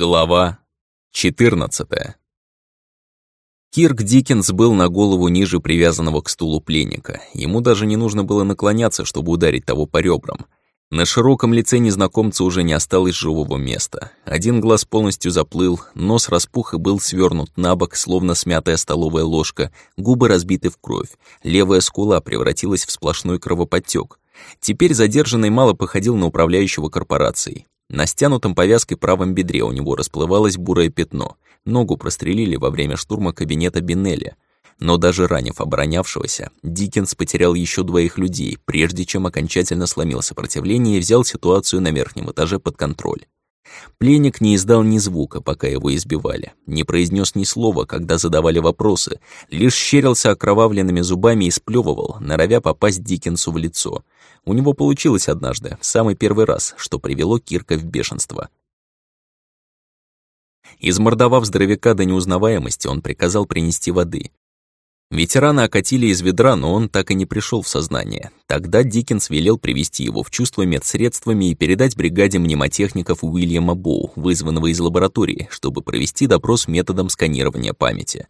Глава 14 Кирк Диккенс был на голову ниже привязанного к стулу пленника. Ему даже не нужно было наклоняться, чтобы ударить того по ребрам. На широком лице незнакомца уже не осталось живого места. Один глаз полностью заплыл, нос распух и был свернут на бок, словно смятая столовая ложка, губы разбиты в кровь, левая скула превратилась в сплошной кровоподтек. Теперь задержанный мало походил на управляющего корпорацией. На стянутом повязкой правом бедре у него расплывалось бурое пятно. Ногу прострелили во время штурма кабинета Бинелли. Но даже ранив оборонявшегося, Диккенс потерял еще двоих людей, прежде чем окончательно сломил сопротивление и взял ситуацию на верхнем этаже под контроль. Пленник не издал ни звука, пока его избивали, не произнес ни слова, когда задавали вопросы, лишь щерился окровавленными зубами и сплевывал, норовя попасть Диккенсу в лицо. У него получилось однажды, в самый первый раз, что привело Кирка в бешенство. Измордовав здоровяка до неузнаваемости, он приказал принести воды. Ветерана окатили из ведра, но он так и не пришел в сознание. Тогда Диккенс велел привести его в чувство медсредствами и передать бригаде мнемотехников Уильяма Боу, вызванного из лаборатории, чтобы провести допрос методом сканирования памяти.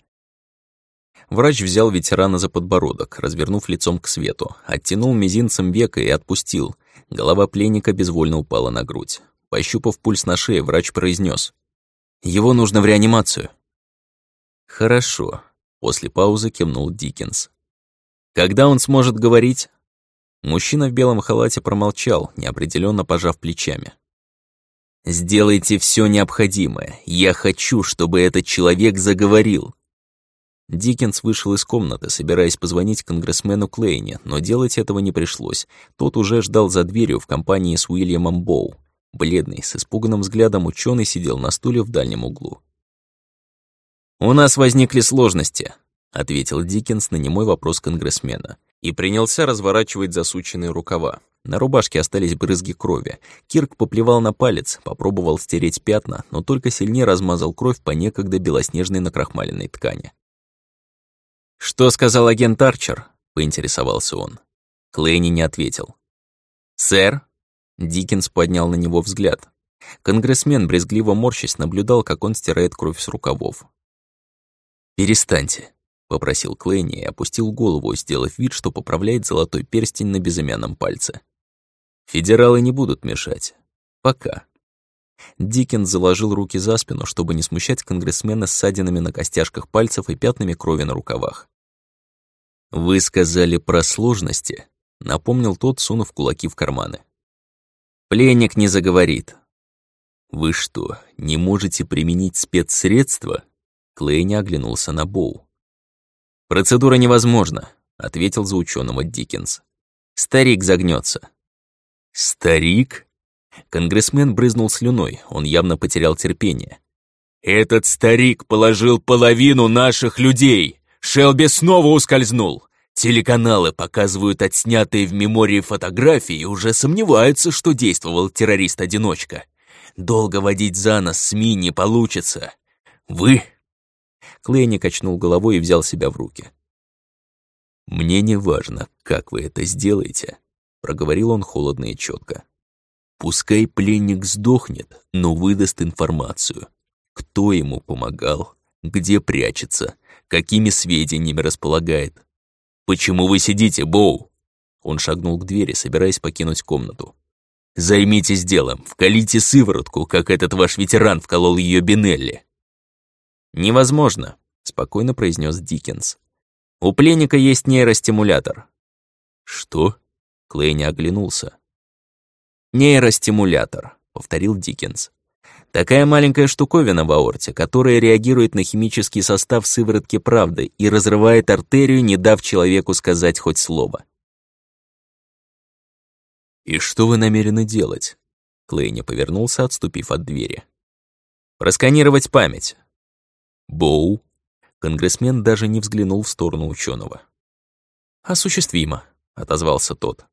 Врач взял ветерана за подбородок, развернув лицом к свету, оттянул мизинцем века и отпустил. Голова пленника безвольно упала на грудь. Пощупав пульс на шее, врач произнес: «Его нужно в реанимацию». «Хорошо», После паузы кивнул Диккенс. «Когда он сможет говорить?» Мужчина в белом халате промолчал, неопределенно пожав плечами. «Сделайте все необходимое. Я хочу, чтобы этот человек заговорил». Диккенс вышел из комнаты, собираясь позвонить конгрессмену Клейне, но делать этого не пришлось. Тот уже ждал за дверью в компании с Уильямом Боу. Бледный, с испуганным взглядом ученый сидел на стуле в дальнем углу. «У нас возникли сложности», — ответил Диккенс на немой вопрос конгрессмена и принялся разворачивать засученные рукава. На рубашке остались брызги крови. Кирк поплевал на палец, попробовал стереть пятна, но только сильнее размазал кровь по некогда белоснежной накрахмаленной ткани. «Что сказал агент Арчер?» — поинтересовался он. Клейни не ответил. «Сэр?» — Диккенс поднял на него взгляд. Конгрессмен, брезгливо морщась, наблюдал, как он стирает кровь с рукавов. «Перестаньте», — попросил Клейни и опустил голову, сделав вид, что поправляет золотой перстень на безымянном пальце. «Федералы не будут мешать. Пока». Диккенс заложил руки за спину, чтобы не смущать конгрессмена с ссадинами на костяшках пальцев и пятнами крови на рукавах. «Вы сказали про сложности», — напомнил тот, сунув кулаки в карманы. «Пленник не заговорит». «Вы что, не можете применить спецсредства?» Клейни оглянулся на Боу. «Процедура невозможна», — ответил за ученого Диккенс. «Старик загнется. «Старик?» Конгрессмен брызнул слюной, он явно потерял терпение. «Этот старик положил половину наших людей! Шелби снова ускользнул! Телеканалы показывают отснятые в мемории фотографии и уже сомневаются, что действовал террорист-одиночка. Долго водить за нос СМИ не получится. Вы Клейни качнул головой и взял себя в руки. «Мне не важно, как вы это сделаете», — проговорил он холодно и четко. «Пускай пленник сдохнет, но выдаст информацию. Кто ему помогал, где прячется, какими сведениями располагает. Почему вы сидите, Боу?» Он шагнул к двери, собираясь покинуть комнату. «Займитесь делом, вкалите сыворотку, как этот ваш ветеран вколол ее Бинелли. «Невозможно», — спокойно произнес Диккенс. «У пленника есть нейростимулятор». «Что?» — Клейни оглянулся. «Нейростимулятор», — повторил Диккенс. «Такая маленькая штуковина в аорте, которая реагирует на химический состав сыворотки правды и разрывает артерию, не дав человеку сказать хоть слово». «И что вы намерены делать?» Клейни повернулся, отступив от двери. «Просканировать память. Боу. Конгрессмен даже не взглянул в сторону ученого. «Осуществимо», — отозвался тот.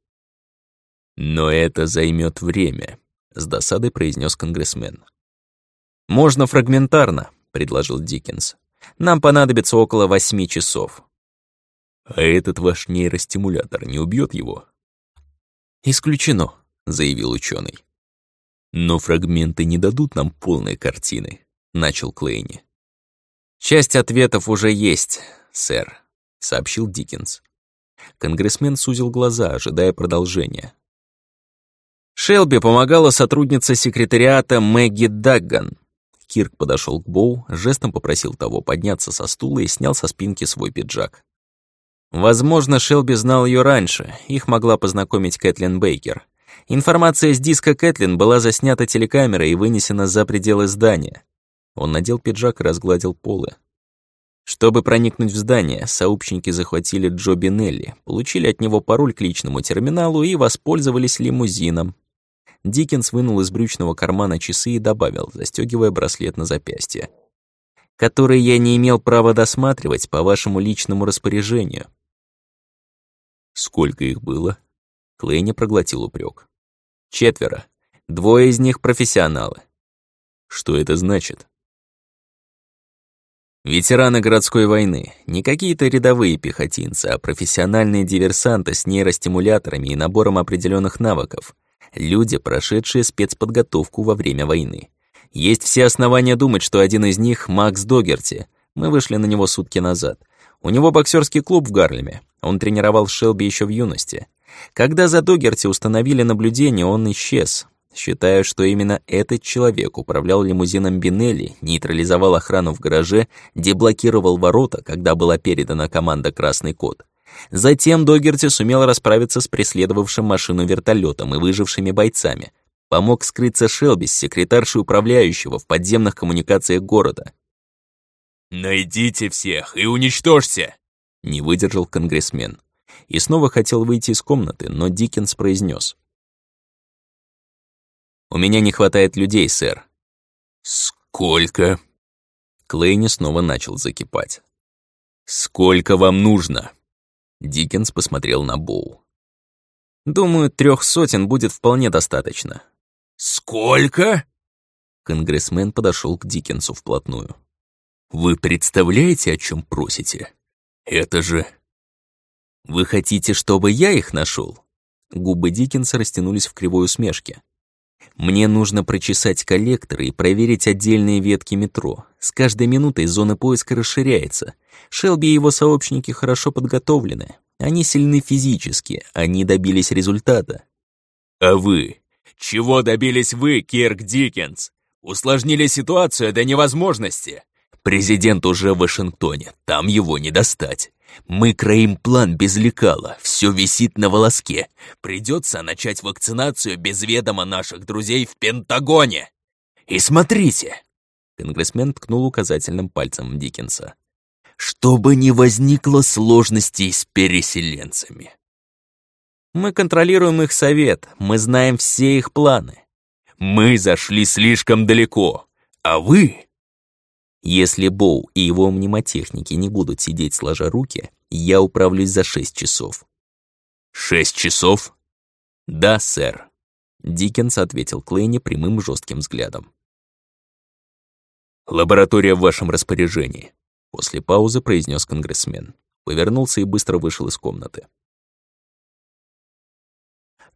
«Но это займет время», — с досадой произнес конгрессмен. «Можно фрагментарно», — предложил Диккенс. «Нам понадобится около восьми часов». «А этот ваш нейростимулятор не убьет его?» «Исключено», — заявил ученый. «Но фрагменты не дадут нам полной картины», — начал Клейни. «Часть ответов уже есть, сэр», — сообщил Диккенс. Конгрессмен сузил глаза, ожидая продолжения. Шелби помогала сотрудница секретариата Мэгги Дагган. Кирк подошел к Боу, жестом попросил того подняться со стула и снял со спинки свой пиджак. Возможно, Шелби знал ее раньше, их могла познакомить Кэтлин Бейкер. Информация с диска Кэтлин была заснята телекамерой и вынесена за пределы здания. Он надел пиджак и разгладил полы. Чтобы проникнуть в здание, сообщники захватили Джо Бинелли, получили от него пароль к личному терминалу и воспользовались лимузином. Диккенс вынул из брючного кармана часы и добавил, застегивая браслет на запястье. «Который я не имел права досматривать по вашему личному распоряжению». «Сколько их было?» Клейни проглотил упрек. «Четверо. Двое из них профессионалы». «Что это значит?» Ветераны городской войны, не какие-то рядовые пехотинцы, а профессиональные диверсанты с нейростимуляторами и набором определенных навыков. Люди, прошедшие спецподготовку во время войны. Есть все основания думать, что один из них — Макс Догерти. Мы вышли на него сутки назад. У него боксерский клуб в Гарлеме. Он тренировал Шелби еще в юности. Когда за Догерти установили наблюдение, он исчез. Считаю, что именно этот человек управлял лимузином Бинелли, нейтрализовал охрану в гараже, деблокировал ворота, когда была передана команда «Красный кот». Затем Догерти сумел расправиться с преследовавшим машину вертолетом и выжившими бойцами. Помог скрыться Шелби с секретаршей управляющего в подземных коммуникациях города. «Найдите всех и уничтожьте!» — не выдержал конгрессмен. И снова хотел выйти из комнаты, но Диккенс произнес: «У меня не хватает людей, сэр». «Сколько?» Клейни снова начал закипать. «Сколько вам нужно?» Диккенс посмотрел на Боу. «Думаю, трех сотен будет вполне достаточно». «Сколько?» Конгрессмен подошел к Диккенсу вплотную. «Вы представляете, о чем просите? Это же...» «Вы хотите, чтобы я их нашел? Губы Диккенса растянулись в кривой усмешке. Мне нужно прочесать коллекторы и проверить отдельные ветки метро. С каждой минутой зона поиска расширяется. Шелби и его сообщники хорошо подготовлены. Они сильны физически, они добились результата. А вы? Чего добились вы, Кирк Диккенс? Усложнили ситуацию до невозможности. Президент уже в Вашингтоне, там его не достать. Мы краим план без лекала, все висит на волоске. Придется начать вакцинацию без ведома наших друзей в Пентагоне. И смотрите!» Конгрессмен ткнул указательным пальцем Диккенса. «Чтобы не возникло сложностей с переселенцами». «Мы контролируем их совет, мы знаем все их планы». «Мы зашли слишком далеко, а вы если Боу и его мнемотехники не будут сидеть сложа руки, я управлюсь за шесть часов». «Шесть часов?» «Да, сэр», — Диккенс ответил Клейни прямым жестким взглядом. «Лаборатория в вашем распоряжении», — после паузы произнес конгрессмен. Повернулся и быстро вышел из комнаты.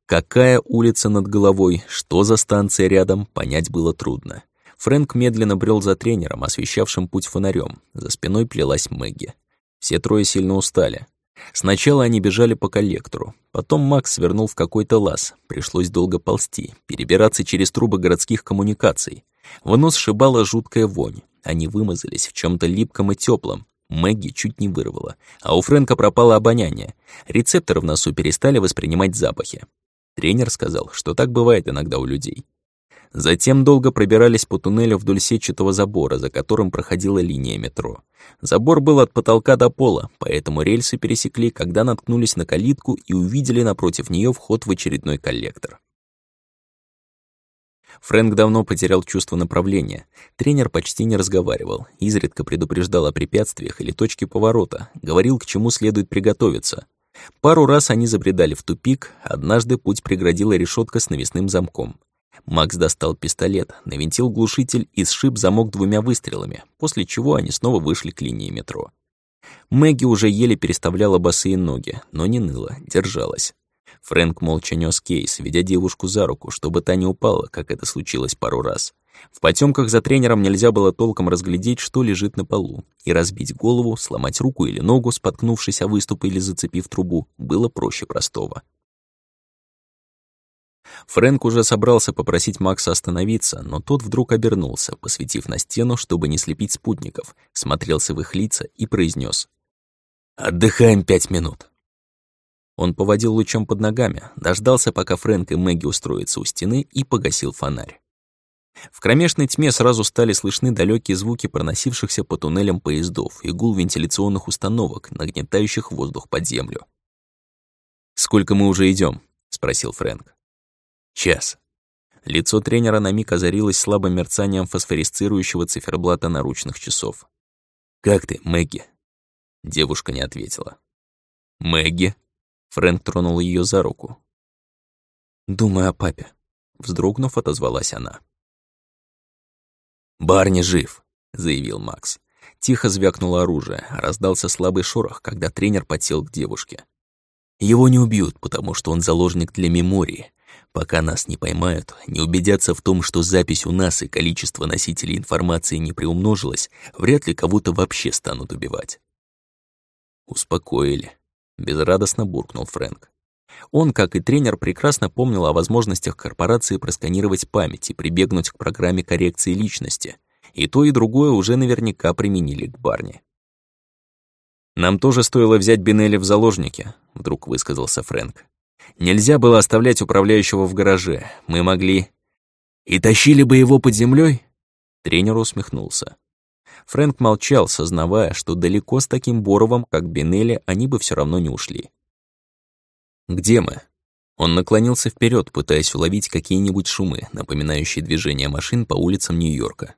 Какая улица над головой, что за станция рядом, понять было трудно. Фрэнк медленно брел за тренером, освещавшим путь фонарем. За спиной плелась Мэгги. Все трое сильно устали. Сначала они бежали по коллектору. Потом Макс свернул в какой-то лаз. Пришлось долго ползти, перебираться через трубы городских коммуникаций. В нос шибала жуткая вонь. Они вымазались в чем то липком и теплом. Мэгги чуть не вырвала. А у Фрэнка пропало обоняние. Рецепторы в носу перестали воспринимать запахи. Тренер сказал, что так бывает иногда у людей. Затем долго пробирались по туннелю вдоль сетчатого забора, за которым проходила линия метро. Забор был от потолка до пола, поэтому рельсы пересекли, когда наткнулись на калитку и увидели напротив нее вход в очередной коллектор. Фрэнк давно потерял чувство направления. Тренер почти не разговаривал, изредка предупреждал о препятствиях или точке поворота, говорил, к чему следует приготовиться. Пару раз они забредали в тупик, однажды путь преградила решетка с навесным замком. Макс достал пистолет, навинтил глушитель и сшиб замок двумя выстрелами, после чего они снова вышли к линии метро. Мэгги уже еле переставляла босые ноги, но не ныла, держалась. Фрэнк молча нёс кейс, ведя девушку за руку, чтобы та не упала, как это случилось пару раз. В потемках за тренером нельзя было толком разглядеть, что лежит на полу, и разбить голову, сломать руку или ногу, споткнувшись о выступ или зацепив трубу, было проще простого. Фрэнк уже собрался попросить Макса остановиться, но тот вдруг обернулся, посветив на стену, чтобы не слепить спутников, смотрелся в их лица и произнес: «Отдыхаем пять минут». Он поводил лучом под ногами, дождался, пока Фрэнк и Мэгги устроятся у стены, и погасил фонарь. В кромешной тьме сразу стали слышны далекие звуки проносившихся по туннелям поездов и гул вентиляционных установок, нагнетающих воздух под землю. «Сколько мы уже идем? спросил Фрэнк. «Час». Лицо тренера на миг озарилось слабым мерцанием фосфорисцирующего циферблата наручных часов. «Как ты, Мэгги?» Девушка не ответила. «Мэгги?» Фрэнк тронул ее за руку. «Думаю о папе», — вздрогнув, отозвалась она. «Барни жив», — заявил Макс. Тихо звякнуло оружие, раздался слабый шорох, когда тренер подсел к девушке. «Его не убьют, потому что он заложник для мемории. Пока нас не поймают, не убедятся в том, что запись у нас и количество носителей информации не приумножилось, вряд ли кого-то вообще станут убивать». «Успокоили», — безрадостно буркнул Фрэнк. Он, как и тренер, прекрасно помнил о возможностях корпорации просканировать память и прибегнуть к программе коррекции личности. И то, и другое уже наверняка применили к Барни. «Нам тоже стоило взять Бинелли в заложники», — вдруг высказался Фрэнк. «Нельзя было оставлять управляющего в гараже. Мы могли...» «И тащили бы его под землей? Тренер усмехнулся. Фрэнк молчал, сознавая, что далеко с таким Боровым, как Бинелли, они бы все равно не ушли. «Где мы?» Он наклонился вперед, пытаясь уловить какие-нибудь шумы, напоминающие движение машин по улицам Нью-Йорка.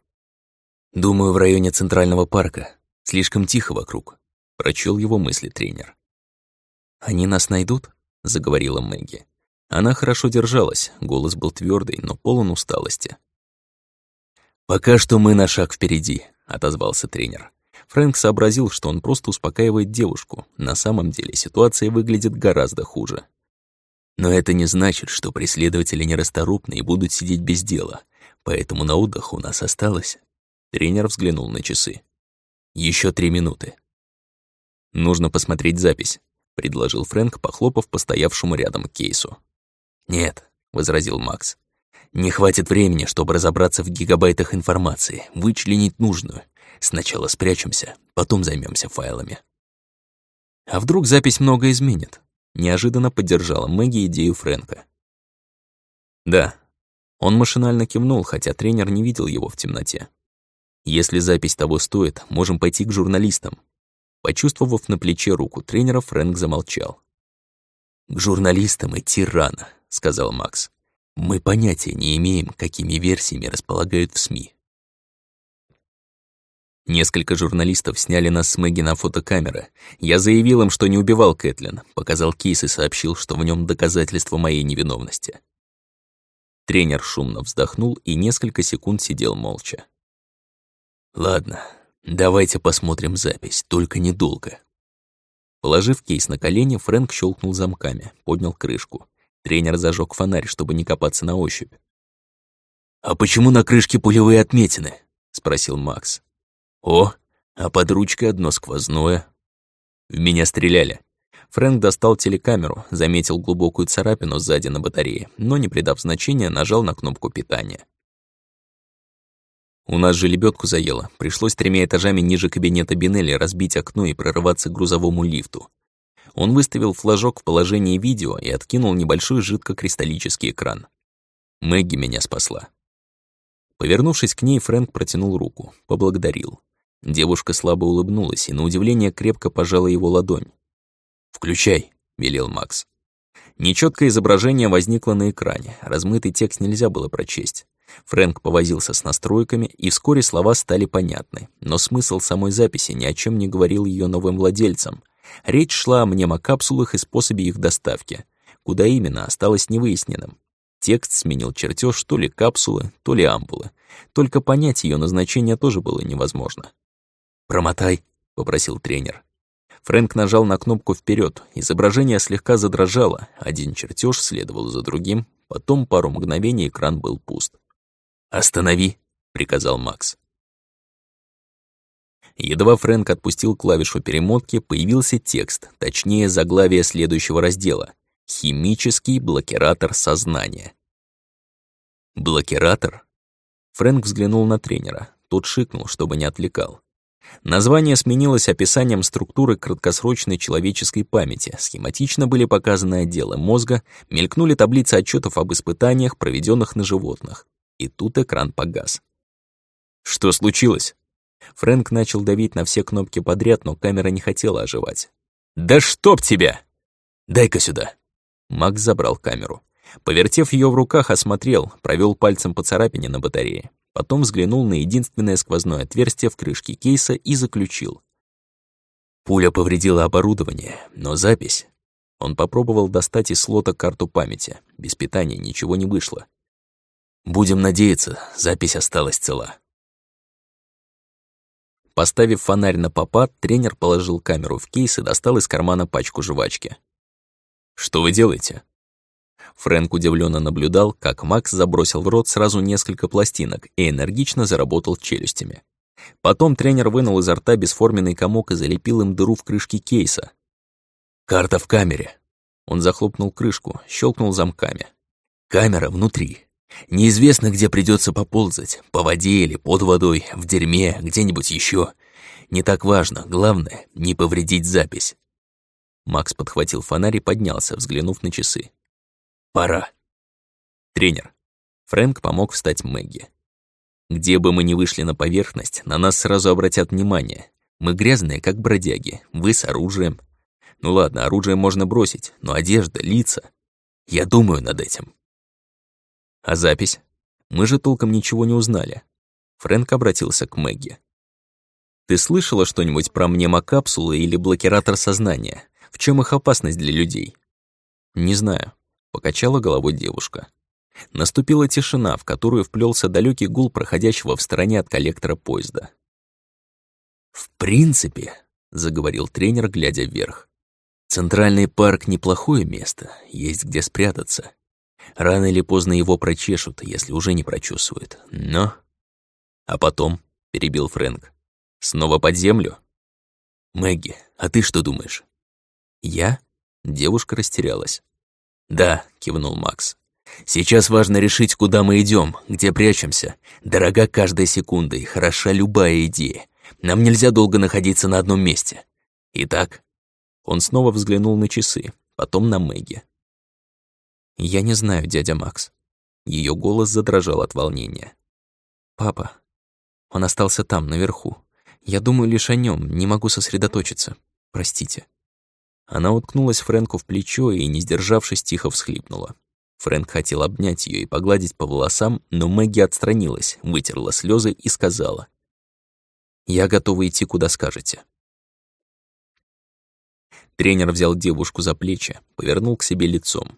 «Думаю, в районе Центрального парка. Слишком тихо вокруг», — прочел его мысли тренер. «Они нас найдут?» — заговорила Мэгги. Она хорошо держалась, голос был твердый, но полон усталости. «Пока что мы на шаг впереди», — отозвался тренер. Фрэнк сообразил, что он просто успокаивает девушку. На самом деле ситуация выглядит гораздо хуже. Но это не значит, что преследователи нерасторопны и будут сидеть без дела. Поэтому на отдых у нас осталось. Тренер взглянул на часы. Еще три минуты. Нужно посмотреть запись, предложил Фрэнк, похлопав по стоявшему рядом кейсу. Нет, возразил Макс. Не хватит времени, чтобы разобраться в гигабайтах информации, вычленить нужную. Сначала спрячемся, потом займемся файлами. А вдруг запись много изменит? Неожиданно поддержала Мэгги идею Фрэнка. Да. Он машинально кивнул, хотя тренер не видел его в темноте. Если запись того стоит, можем пойти к журналистам. Почувствовав на плече руку тренера, Фрэнк замолчал. «К журналистам идти рано», — сказал Макс. «Мы понятия не имеем, какими версиями располагают в СМИ. Несколько журналистов сняли нас с Мэгги на фотокамеры. Я заявил им, что не убивал Кэтлин, показал кейс и сообщил, что в нем доказательство моей невиновности. Тренер шумно вздохнул и несколько секунд сидел молча. «Ладно, давайте посмотрим запись, только недолго». Положив кейс на колени, Фрэнк щелкнул замками, поднял крышку. Тренер зажег фонарь, чтобы не копаться на ощупь. «А почему на крышке пулевые отметины?» — спросил Макс. О, а под ручкой одно сквозное. В меня стреляли. Фрэнк достал телекамеру, заметил глубокую царапину сзади на батарее, но, не придав значения, нажал на кнопку питания. У нас же лебедку заело. Пришлось тремя этажами ниже кабинета Бинелли разбить окно и прорываться к грузовому лифту. Он выставил флажок в положении видео и откинул небольшой жидкокристаллический экран. Мэгги меня спасла. Повернувшись к ней, Фрэнк протянул руку, поблагодарил. Девушка слабо улыбнулась и, на удивление, крепко пожала его ладонь. «Включай», — велел Макс. Нечёткое изображение возникло на экране, размытый текст нельзя было прочесть. Фрэнк повозился с настройками, и вскоре слова стали понятны, но смысл самой записи ни о чем не говорил ее новым владельцам. Речь шла о мнемокапсулах и способе их доставки. Куда именно, осталось невыясненным. Текст сменил чертеж то ли капсулы, то ли ампулы. Только понять ее назначение тоже было невозможно. «Промотай», — попросил тренер. Фрэнк нажал на кнопку вперед. Изображение слегка задрожало, один чертеж следовал за другим, потом пару мгновений экран был пуст. «Останови!» — приказал Макс. Едва Фрэнк отпустил клавишу перемотки, появился текст, точнее заглавие следующего раздела «Химический блокиратор сознания». «Блокиратор?» Фрэнк взглянул на тренера. Тот шикнул, чтобы не отвлекал. Название сменилось описанием структуры краткосрочной человеческой памяти, схематично были показаны отделы мозга, мелькнули таблицы отчетов об испытаниях, проведенных на животных. И тут экран погас. «Что случилось?» Фрэнк начал давить на все кнопки подряд, но камера не хотела оживать. «Да чтоб тебя!» «Дай-ка сюда!» Макс забрал камеру. Повертев ее в руках, осмотрел, провел пальцем по царапине на батарее. Потом взглянул на единственное сквозное отверстие в крышке кейса и заключил. Пуля повредила оборудование, но запись... Он попробовал достать из слота карту памяти. Без питания ничего не вышло. Будем надеяться, запись осталась цела. Поставив фонарь на попад, тренер положил камеру в кейс и достал из кармана пачку жвачки. «Что вы делаете?» Фрэнк удивленно наблюдал, как Макс забросил в рот сразу несколько пластинок и энергично заработал челюстями. Потом тренер вынул изо рта бесформенный комок и залепил им дыру в крышке кейса. «Карта в камере». Он захлопнул крышку, щелкнул замками. «Камера внутри. Неизвестно, где придется поползать, по воде или под водой, в дерьме, где-нибудь еще. Не так важно, главное — не повредить запись». Макс подхватил фонарь и поднялся, взглянув на часы. Пора. Тренер. Фрэнк помог встать Мэгги. Где бы мы ни вышли на поверхность, на нас сразу обратят внимание. Мы грязные, как бродяги, вы с оружием. Ну ладно, оружие можно бросить, но одежда, лица... Я думаю над этим. А запись? Мы же толком ничего не узнали. Фрэнк обратился к Мэгги. Ты слышала что-нибудь про мнемокапсулы или блокиратор сознания? В чем их опасность для людей? Не знаю. Покачала головой девушка. Наступила тишина, в которую вплелся далекий гул проходящего в стороне от коллектора поезда. «В принципе», — заговорил тренер, глядя вверх, «Центральный парк — неплохое место, есть где спрятаться. Рано или поздно его прочешут, если уже не прочесывают. Но...» «А потом», — перебил Фрэнк, — «снова под землю?» «Мэгги, а ты что думаешь?» «Я?» — девушка растерялась. «Да», — кивнул Макс. «Сейчас важно решить, куда мы идем, где прячемся. Дорога каждая секунда и хороша любая идея. Нам нельзя долго находиться на одном месте. Итак...» Он снова взглянул на часы, потом на Мэгги. «Я не знаю, дядя Макс». Ее голос задрожал от волнения. «Папа, он остался там, наверху. Я думаю лишь о нем, не могу сосредоточиться. Простите». Она уткнулась Фрэнку в плечо и, не сдержавшись, тихо всхлипнула. Фрэнк хотел обнять ее и погладить по волосам, но Мэгги отстранилась, вытерла слезы и сказала. «Я готова идти, куда скажете». Тренер взял девушку за плечи, повернул к себе лицом.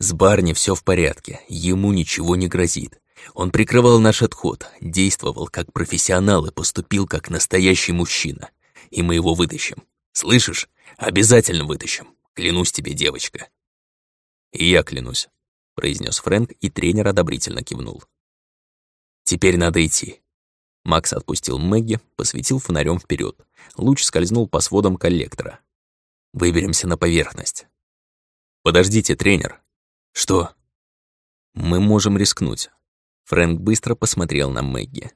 «С Барни все в порядке, ему ничего не грозит. Он прикрывал наш отход, действовал как профессионал и поступил как настоящий мужчина. И мы его вытащим. Слышишь? Обязательно вытащим. Клянусь тебе, девочка». «И я клянусь», — произнес Фрэнк, и тренер одобрительно кивнул. «Теперь надо идти». Макс отпустил Мэгги, посветил фонарем вперед. Луч скользнул по сводам коллектора. «Выберемся на поверхность». «Подождите, тренер». «Что?» «Мы можем рискнуть». Фрэнк быстро посмотрел на Мэгги.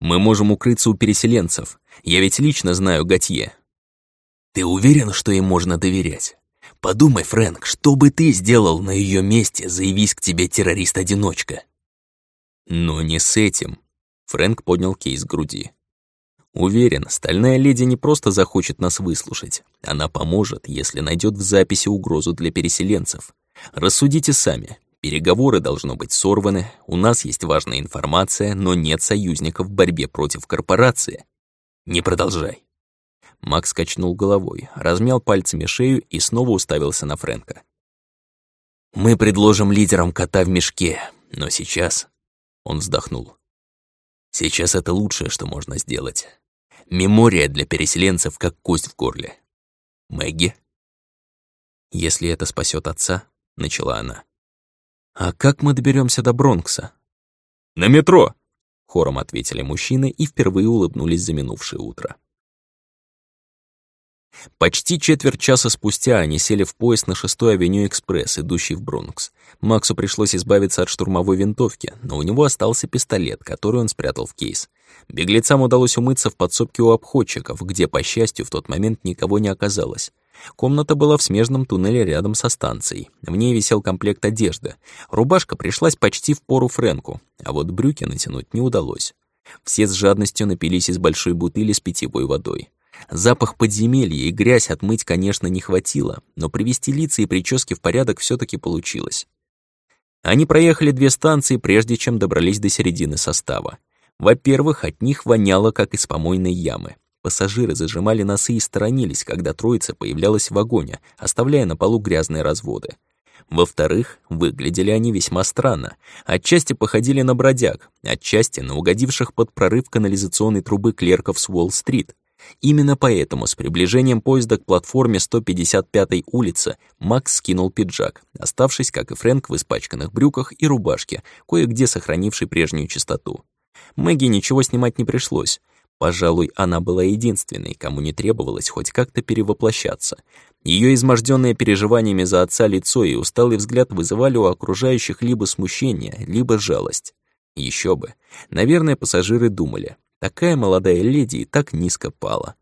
«Мы можем укрыться у переселенцев. Я ведь лично знаю Готье. Ты уверен, что им можно доверять? Подумай, Фрэнк, что бы ты сделал на ее месте, заявись к тебе террорист-одиночка? Но не с этим. Фрэнк поднял кейс к груди. Уверен, стальная леди не просто захочет нас выслушать. Она поможет, если найдет в записи угрозу для переселенцев. Рассудите сами. Переговоры должно быть сорваны, у нас есть важная информация, но нет союзников в борьбе против корпорации. Не продолжай. Макс качнул головой, размял пальцами шею и снова уставился на Фрэнка. «Мы предложим лидерам кота в мешке, но сейчас...» Он вздохнул. «Сейчас это лучшее, что можно сделать. Мемория для переселенцев, как кость в горле. Мэгги. «Если это спасет отца», — начала она. «А как мы доберемся до Бронкса?» «На метро!» — хором ответили мужчины и впервые улыбнулись за минувшее утро. Почти четверть часа спустя они сели в поезд на 6-й авеню Экспресс, идущий в Бронкс. Максу пришлось избавиться от штурмовой винтовки, но у него остался пистолет, который он спрятал в кейс. Беглецам удалось умыться в подсобке у обходчиков, где, по счастью, в тот момент никого не оказалось. Комната была в смежном туннеле рядом со станцией. В ней висел комплект одежды. Рубашка пришлась почти в пору Фрэнку, а вот брюки натянуть не удалось. Все с жадностью напились из большой бутыли с питьевой водой. Запах подземелья и грязь отмыть, конечно, не хватило, но привести лица и прически в порядок все таки получилось. Они проехали две станции, прежде чем добрались до середины состава. Во-первых, от них воняло, как из помойной ямы. Пассажиры зажимали носы и сторонились, когда троица появлялась в вагоне, оставляя на полу грязные разводы. Во-вторых, выглядели они весьма странно. Отчасти походили на бродяг, отчасти на угодивших под прорыв канализационной трубы клерков с Уолл-стрит. Именно поэтому с приближением поезда к платформе 155-й улицы Макс скинул пиджак, оставшись, как и Фрэнк, в испачканных брюках и рубашке, кое-где сохранивший прежнюю чистоту. Мэгги ничего снимать не пришлось. Пожалуй, она была единственной, кому не требовалось хоть как-то перевоплощаться. Ее изможденное переживаниями за отца лицо и усталый взгляд вызывали у окружающих либо смущение, либо жалость. Еще бы. Наверное, пассажиры думали, Такая молодая леди и так низко пала.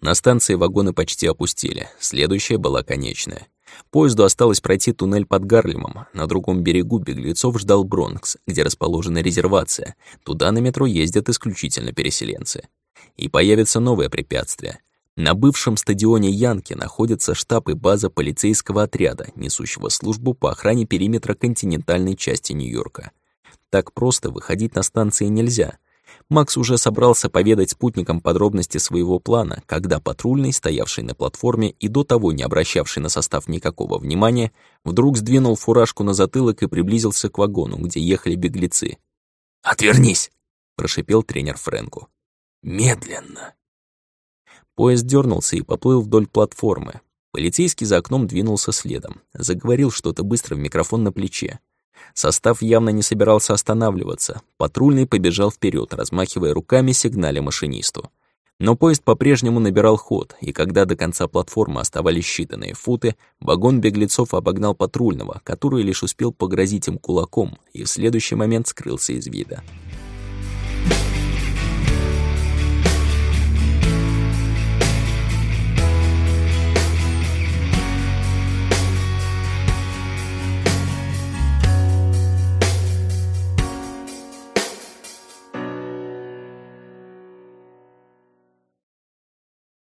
На станции вагоны почти опустили, следующая была конечная. Поезду осталось пройти туннель под Гарлемом. На другом берегу беглецов ждал Бронкс, где расположена резервация. Туда на метро ездят исключительно переселенцы. И появится новое препятствие. На бывшем стадионе Янки находится штаб и база полицейского отряда, несущего службу по охране периметра континентальной части Нью-Йорка. Так просто выходить на станции нельзя. Макс уже собрался поведать спутникам подробности своего плана, когда патрульный, стоявший на платформе и до того не обращавший на состав никакого внимания, вдруг сдвинул фуражку на затылок и приблизился к вагону, где ехали беглецы. «Отвернись!» — прошипел тренер Фрэнку. «Медленно!» Поезд дернулся и поплыл вдоль платформы. Полицейский за окном двинулся следом, заговорил что-то быстро в микрофон на плече. Состав явно не собирался останавливаться. Патрульный побежал вперед, размахивая руками сигналя машинисту. Но поезд по-прежнему набирал ход, и когда до конца платформы оставались считанные футы, вагон беглецов обогнал патрульного, который лишь успел погрозить им кулаком и в следующий момент скрылся из вида.